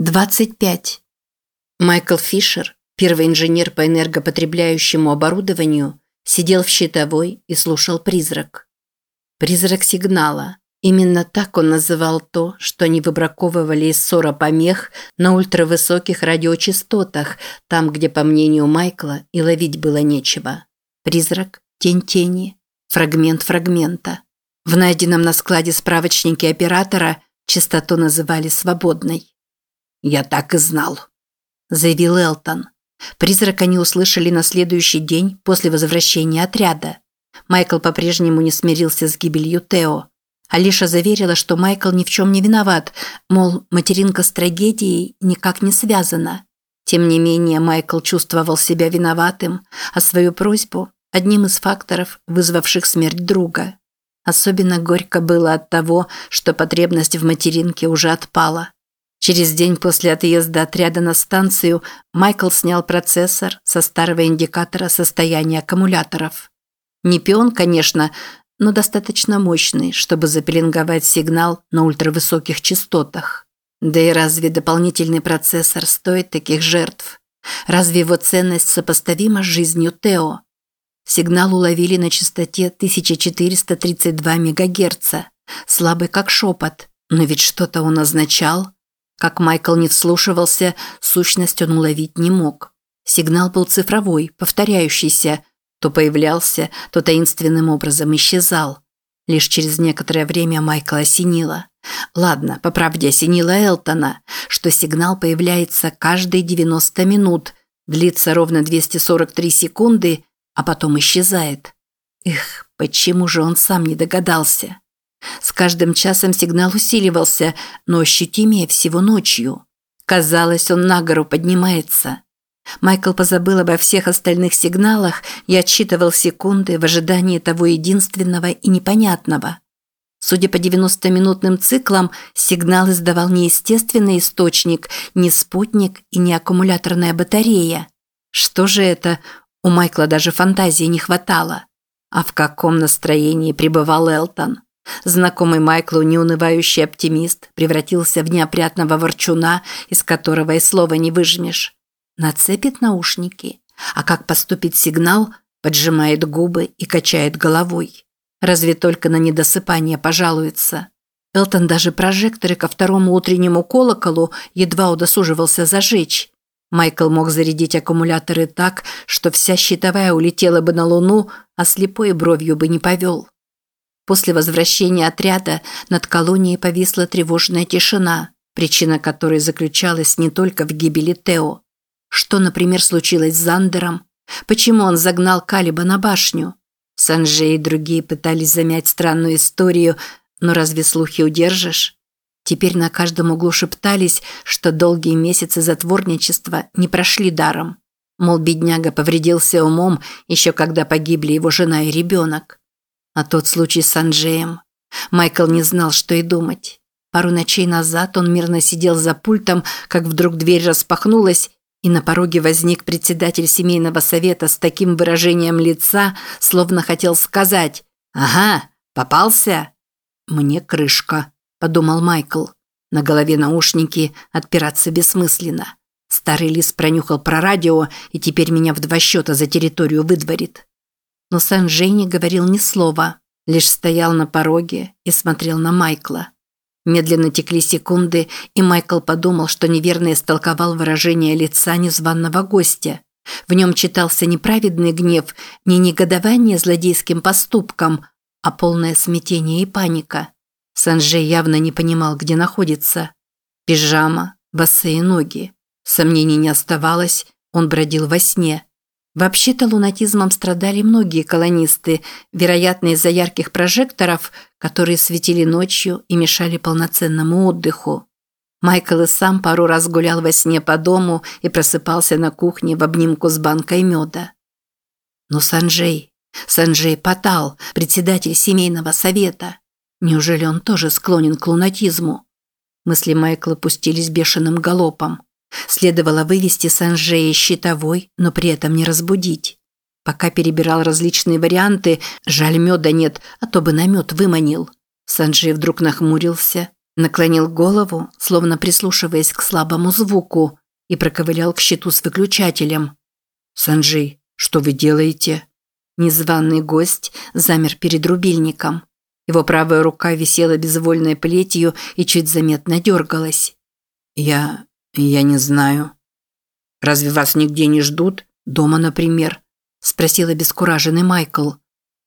25. Майкл Фишер, первый инженер по энергопотребляющему оборудованию, сидел в щитовой и слушал призрак. Призрак сигнала. Именно так он называл то, что они выбраковывали из ссора помех на ультравысоких радиочастотах, там, где, по мнению Майкла, и ловить было нечего. Призрак, тень тени, фрагмент фрагмента. В найденном на складе справочнике оператора частоту называли свободной. «Я так и знал», – заявил Элтон. Призрак они услышали на следующий день после возвращения отряда. Майкл по-прежнему не смирился с гибелью Тео. Алиша заверила, что Майкл ни в чем не виноват, мол, материнка с трагедией никак не связана. Тем не менее, Майкл чувствовал себя виноватым, а свою просьбу – одним из факторов, вызвавших смерть друга. Особенно горько было от того, что потребность в материнке уже отпала. Через день после отъезда отряда на станцию Майкл снял процессор со старого индикатора состояния аккумуляторов. Не пион, конечно, но достаточно мощный, чтобы запеленговать сигнал на ультравысоких частотах. Да и разве дополнительный процессор стоит таких жертв? Разве его ценность сопоставима с жизнью Тео? Сигнал уловили на частоте 1432 МГц, слабый как шепот, но ведь что-то он означал – как Майкл не вслушивался, сущность он уловить не мог. Сигнал был цифровой, повторяющийся, то появлялся, то таинственным образом исчезал. Лишь через некоторое время Майкла осенило. Ладно, по правде осенило Элтона, что сигнал появляется каждые 90 минут, длится ровно 243 секунды, а потом исчезает. Эх, почему же он сам не догадался? С каждым часом сигнал усиливался, но ощутимее всего ночью. Казалось, он на гору поднимается. Майкл позабыл обо всех остальных сигналах и отсчитывал секунды в ожидании того единственного и непонятного. Судя по 90-минутным циклам, сигнал издавал не естественный источник, не спутник и не аккумуляторная батарея. Что же это? У Майкла даже фантазии не хватало. А в каком настроении пребывал Элтон? Знакомый Майклу неунывающий оптимист превратился в неопрятного ворчуна, из которого и слова не выжмешь. Нацепит наушники, а как поступит сигнал, поджимает губы и качает головой. Разве только на недосыпание пожалуется. Элтон даже прожекторы ко второму утреннему колоколу едва удосуживался зажечь. Майкл мог зарядить аккумуляторы так, что вся щитовая улетела бы на Луну, а слепой бровью бы не повел. После возвращения отряда над колонией повисла тревожная тишина, причина которой заключалась не только в гибели Тео. Что, например, случилось с Зандером? Почему он загнал Калиба на башню? Санжей и другие пытались замять странную историю, но разве слухи удержишь? Теперь на каждом углу шептались, что долгие месяцы затворничества не прошли даром. Мол, бедняга повредился умом еще когда погибли его жена и ребенок. А тот случай с Анджеем. Майкл не знал, что и думать. Пару ночей назад он мирно сидел за пультом, как вдруг дверь распахнулась, и на пороге возник председатель семейного совета с таким выражением лица, словно хотел сказать «Ага, попался?» «Мне крышка», – подумал Майкл. На голове наушники, отпираться бессмысленно. Старый лис пронюхал про радио и теперь меня в два счета за территорию выдворит но Сан-Жей не говорил ни слова, лишь стоял на пороге и смотрел на Майкла. Медленно текли секунды, и Майкл подумал, что неверно истолковал выражение лица незваного гостя. В нем читался не праведный гнев, не негодование злодейским поступком, а полное смятение и паника. Санжей явно не понимал, где находится. Пижама, босые ноги. Сомнений не оставалось, он бродил во сне. Вообще-то лунатизмом страдали многие колонисты, вероятно, из-за ярких прожекторов, которые светили ночью и мешали полноценному отдыху. Майкл и сам пару раз гулял во сне по дому и просыпался на кухне в обнимку с банкой меда. Но Санджей, Санджей Патал, председатель семейного совета, неужели он тоже склонен к лунатизму? Мысли Майкла пустились бешеным галопом. Следовало вывести Санжея щитовой, но при этом не разбудить. Пока перебирал различные варианты, жаль меда нет, а то бы намет выманил. Санджей вдруг нахмурился, Наклонил голову, словно прислушиваясь к слабому звуку, и проковылял к щиту с выключателем. «Санджей, что вы делаете?» Незваный гость замер перед рубильником. Его правая рука висела безвольной плетью и чуть заметно дергалась. «Я... я не знаю». «Разве вас нигде не ждут? Дома, например?» – спросил обескураженный Майкл.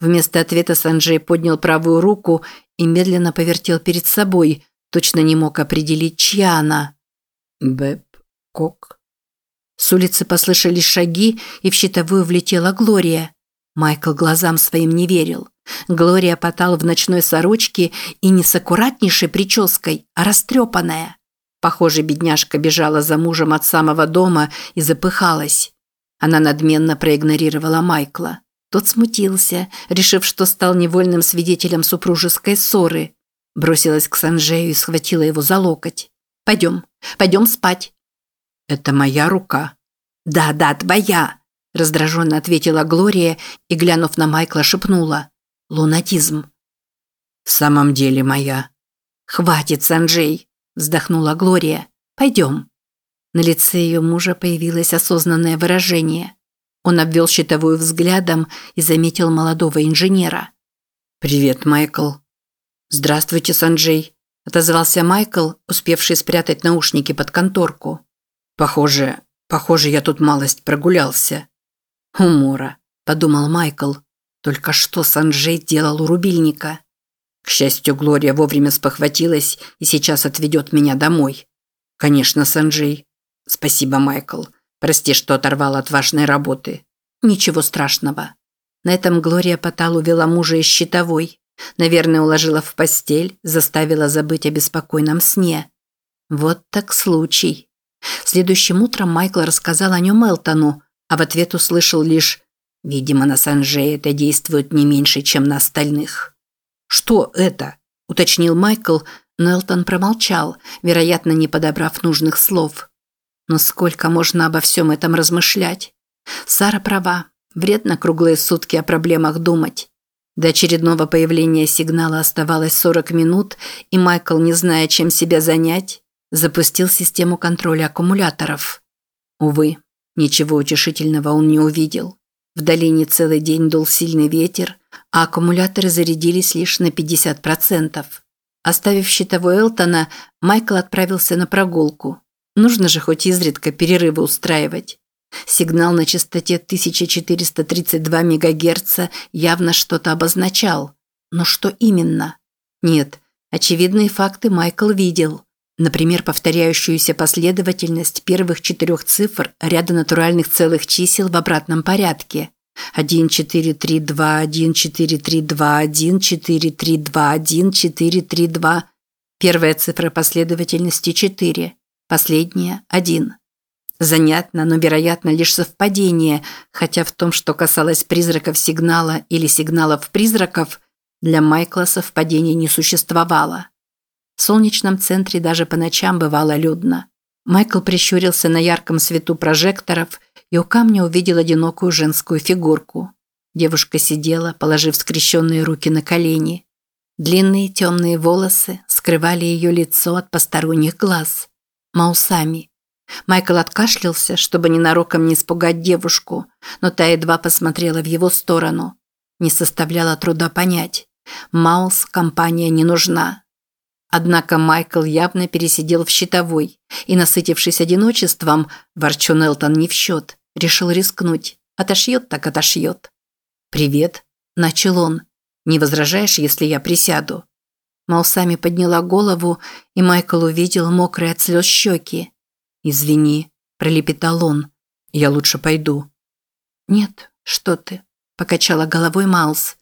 Вместо ответа Санджей поднял правую руку и медленно повертел перед собой, точно не мог определить, чья она. «Бэб... Кок...» С улицы послышались шаги, и в щитовую влетела Глория. Майкл глазам своим не верил. Глория потал в ночной сорочке и не с аккуратнейшей прической, а растрепанная. Похоже, бедняжка бежала за мужем от самого дома и запыхалась. Она надменно проигнорировала Майкла. Тот смутился, решив, что стал невольным свидетелем супружеской ссоры. Бросилась к Санжею и схватила его за локоть. «Пойдем, пойдем спать». «Это моя рука». «Да, да, твоя», – раздраженно ответила Глория и, глянув на Майкла, шепнула. «Лунатизм». «В самом деле моя». «Хватит, Санджей», – вздохнула Глория. «Пойдем». На лице ее мужа появилось осознанное выражение. Он обвел щитовую взглядом и заметил молодого инженера. «Привет, Майкл». «Здравствуйте, Санджей», – отозвался Майкл, успевший спрятать наушники под конторку. «Похоже, похоже, я тут малость прогулялся». «Умора», – подумал Майкл. Только что Санджей делал у рубильника. К счастью, Глория вовремя спохватилась и сейчас отведет меня домой. Конечно, Санджей. Спасибо, Майкл. Прости, что оторвал от важной работы. Ничего страшного. На этом Глория Потал увела мужа из щитовой. Наверное, уложила в постель, заставила забыть о беспокойном сне. Вот так случай. Следующим утром Майкл рассказал о нем Элтону, а в ответ услышал лишь «Видимо, на Санже это действует не меньше, чем на остальных». «Что это?» – уточнил Майкл, но Элтон промолчал, вероятно, не подобрав нужных слов. Но сколько можно обо всем этом размышлять? Сара права. Вредно круглые сутки о проблемах думать. До очередного появления сигнала оставалось 40 минут, и Майкл, не зная, чем себя занять, запустил систему контроля аккумуляторов. Увы, ничего утешительного он не увидел. В долине целый день дул сильный ветер, а аккумуляторы зарядились лишь на 50%. Оставив щитовой Элтона, Майкл отправился на прогулку. Нужно же хоть изредка перерывы устраивать. Сигнал на частоте 1432 МГц явно что-то обозначал. Но что именно? Нет, очевидные факты Майкл видел. Например, повторяющуюся последовательность первых четырех цифр ряда натуральных целых чисел в обратном порядке. 1, 4, 3, 2, 1, 4, 3, 2, 1, 4, 3, 2, 1, 4, 3, 2. Первая цифра последовательности 4. Последняя – один. Занятно, но, вероятно, лишь совпадение, хотя в том, что касалось призраков сигнала или сигналов призраков, для Майкла совпадения не существовало. Солнечном центре даже по ночам бывало людно. Майкл прищурился на ярком свету прожекторов и у камня увидел одинокую женскую фигурку. Девушка сидела, положив скрещенные руки на колени. Длинные темные волосы скрывали ее лицо от посторонних глаз. Маусами. Майкл откашлялся, чтобы ненароком не испугать девушку, но та едва посмотрела в его сторону. Не составляло труда понять. Маус компания не нужна. Однако Майкл явно пересидел в щитовой и, насытившись одиночеством, ворчун Элтон не в счет, решил рискнуть. Отошьет так отошьет. «Привет», – начал он. «Не возражаешь, если я присяду?» Маусами подняла голову, и Майкл увидел мокрые от слез щеки. «Извини», – пролепетал он. «Я лучше пойду». «Нет, что ты», – покачала головой Маус.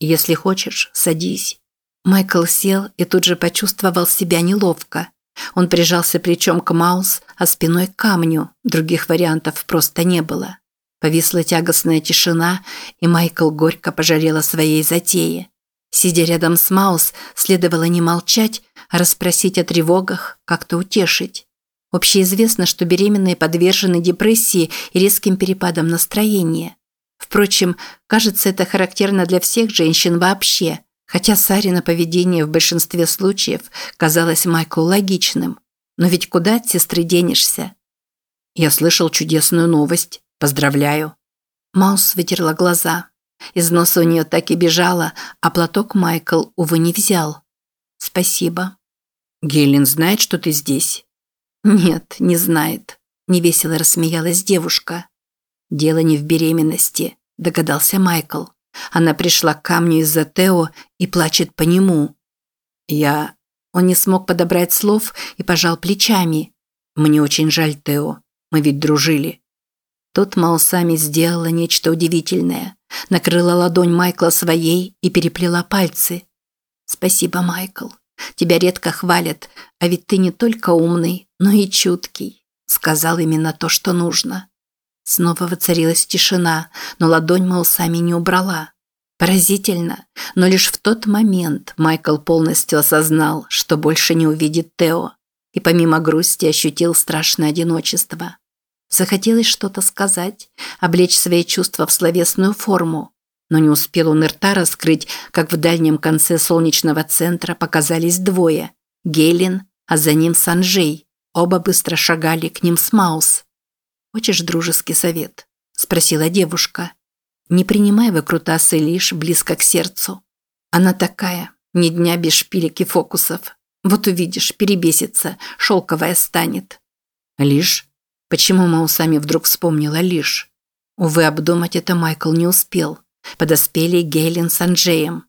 «Если хочешь, садись». Майкл сел и тут же почувствовал себя неловко. Он прижался плечом к Маус, а спиной к камню. Других вариантов просто не было. Повисла тягостная тишина, и Майкл горько пожалел о своей затее. Сидя рядом с Маус, следовало не молчать, а расспросить о тревогах, как-то утешить. Общеизвестно, что беременные подвержены депрессии и резким перепадам настроения. Впрочем, кажется, это характерно для всех женщин вообще, Хотя Сарина поведение в большинстве случаев казалось Майклу логичным. Но ведь куда от сестры денешься? Я слышал чудесную новость. Поздравляю. Маус вытерла глаза. Из носа у нее так и бежало, а платок Майкл, увы, не взял. Спасибо. Гейлин знает, что ты здесь? Нет, не знает. Невесело рассмеялась девушка. Дело не в беременности, догадался Майкл. Она пришла к камню из-за Тео и плачет по нему. Я... Он не смог подобрать слов и пожал плечами. Мне очень жаль, Тео. Мы ведь дружили. Тут Маусами сделала нечто удивительное. Накрыла ладонь Майкла своей и переплела пальцы. «Спасибо, Майкл. Тебя редко хвалят, а ведь ты не только умный, но и чуткий», сказал именно то, что нужно. Снова воцарилась тишина, но ладонь Маусами не убрала. Поразительно, но лишь в тот момент Майкл полностью осознал, что больше не увидит Тео, и помимо грусти ощутил страшное одиночество. Захотелось что-то сказать, облечь свои чувства в словесную форму, но не успел он рта раскрыть, как в дальнем конце солнечного центра показались двое – Гейлин, а за ним Санжей. Оба быстро шагали к ним с Маус. «Хочешь дружеский совет?» – спросила девушка. «Не принимай выкрутасы лишь близко к сердцу. Она такая, ни дня без шпилек и фокусов. Вот увидишь, перебесится, шелковая станет». «Лишь?» Почему Маусами вдруг вспомнила лишь? Увы, обдумать это Майкл не успел. Подоспели Гейлин с Анджеем.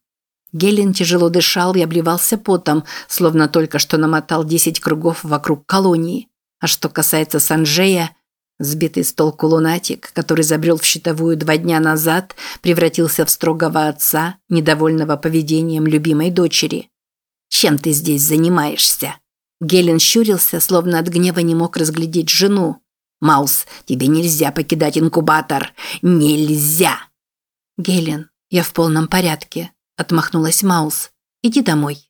Гелен тяжело дышал и обливался потом, словно только что намотал 10 кругов вокруг колонии. А что касается Санджея, Сбитый с толку лунатик, который забрел в щитовую два дня назад, превратился в строгого отца, недовольного поведением любимой дочери. «Чем ты здесь занимаешься?» Гелен щурился, словно от гнева не мог разглядеть жену. «Маус, тебе нельзя покидать инкубатор! Нельзя!» «Гелен, я в полном порядке», – отмахнулась Маус. «Иди домой».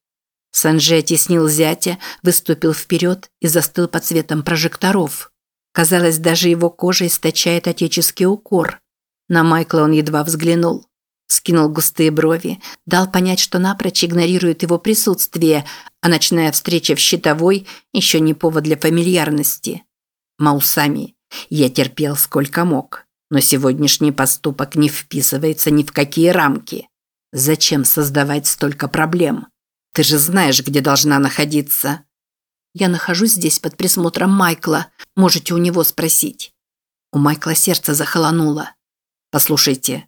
Санджи теснил зятя, выступил вперед и застыл под цветом прожекторов. Казалось, даже его кожа источает отеческий укор. На Майкла он едва взглянул. Скинул густые брови, дал понять, что напрочь игнорирует его присутствие, а ночная встреча в щитовой еще не повод для фамильярности. Маусами, я терпел сколько мог, но сегодняшний поступок не вписывается ни в какие рамки. Зачем создавать столько проблем? Ты же знаешь, где должна находиться. Я нахожусь здесь под присмотром Майкла. Можете у него спросить. У Майкла сердце захолонуло. Послушайте.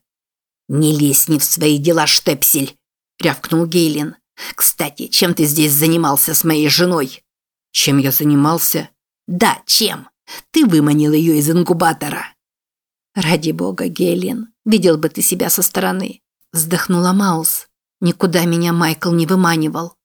Не лезь не в свои дела, Штепсель, рявкнул Гейлин. Кстати, чем ты здесь занимался с моей женой? Чем я занимался? Да, чем? Ты выманил ее из инкубатора. Ради бога, Гейлин, видел бы ты себя со стороны. Вздохнула Маус. Никуда меня Майкл не выманивал.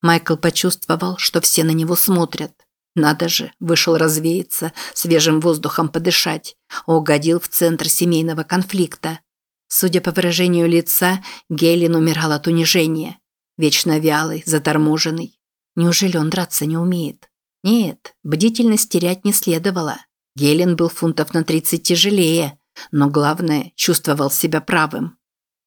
Майкл почувствовал, что все на него смотрят. Надо же, вышел развеяться, свежим воздухом подышать, угодил в центр семейного конфликта. Судя по выражению лица, Гейлин умирал от унижения. Вечно вялый, заторможенный. Неужели он драться не умеет? Нет, бдительность терять не следовало. Гейлин был фунтов на 30 тяжелее, но главное, чувствовал себя правым.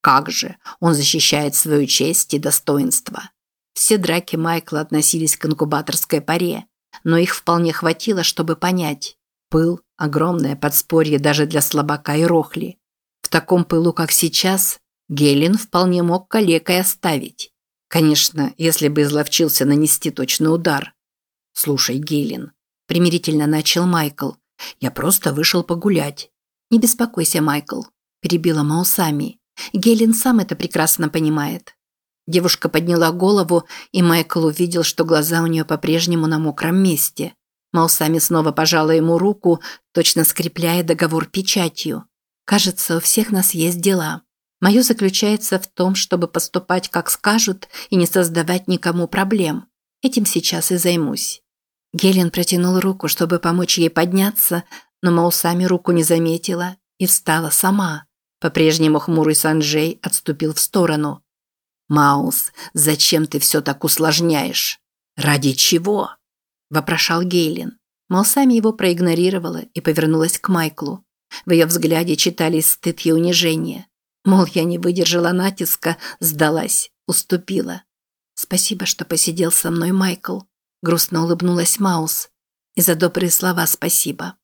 Как же, он защищает свою честь и достоинство. Все драки Майкла относились к инкубаторской паре, но их вполне хватило, чтобы понять. Пыл – огромное подспорье даже для слабака и рохли. В таком пылу, как сейчас, Гелин вполне мог калекой оставить. Конечно, если бы изловчился нанести точный удар. «Слушай, Гелин», – примирительно начал Майкл, – «я просто вышел погулять». «Не беспокойся, Майкл», – перебила Маусами. Гелин сам это прекрасно понимает. Девушка подняла голову, и Майкл увидел, что глаза у нее по-прежнему на мокром месте. Маусами снова пожала ему руку, точно скрепляя договор печатью. «Кажется, у всех нас есть дела. Мое заключается в том, чтобы поступать, как скажут, и не создавать никому проблем. Этим сейчас и займусь». Гелен протянул руку, чтобы помочь ей подняться, но Маусами руку не заметила и встала сама. По-прежнему хмурый Санджей отступил в сторону. «Маус, зачем ты все так усложняешь? Ради чего?» – вопрошал Гейлин. Маусами его проигнорировала и повернулась к Майклу. В ее взгляде читались стыд и унижение. Мол, я не выдержала натиска, сдалась, уступила. «Спасибо, что посидел со мной, Майкл», – грустно улыбнулась Маус. «И за добрые слова спасибо».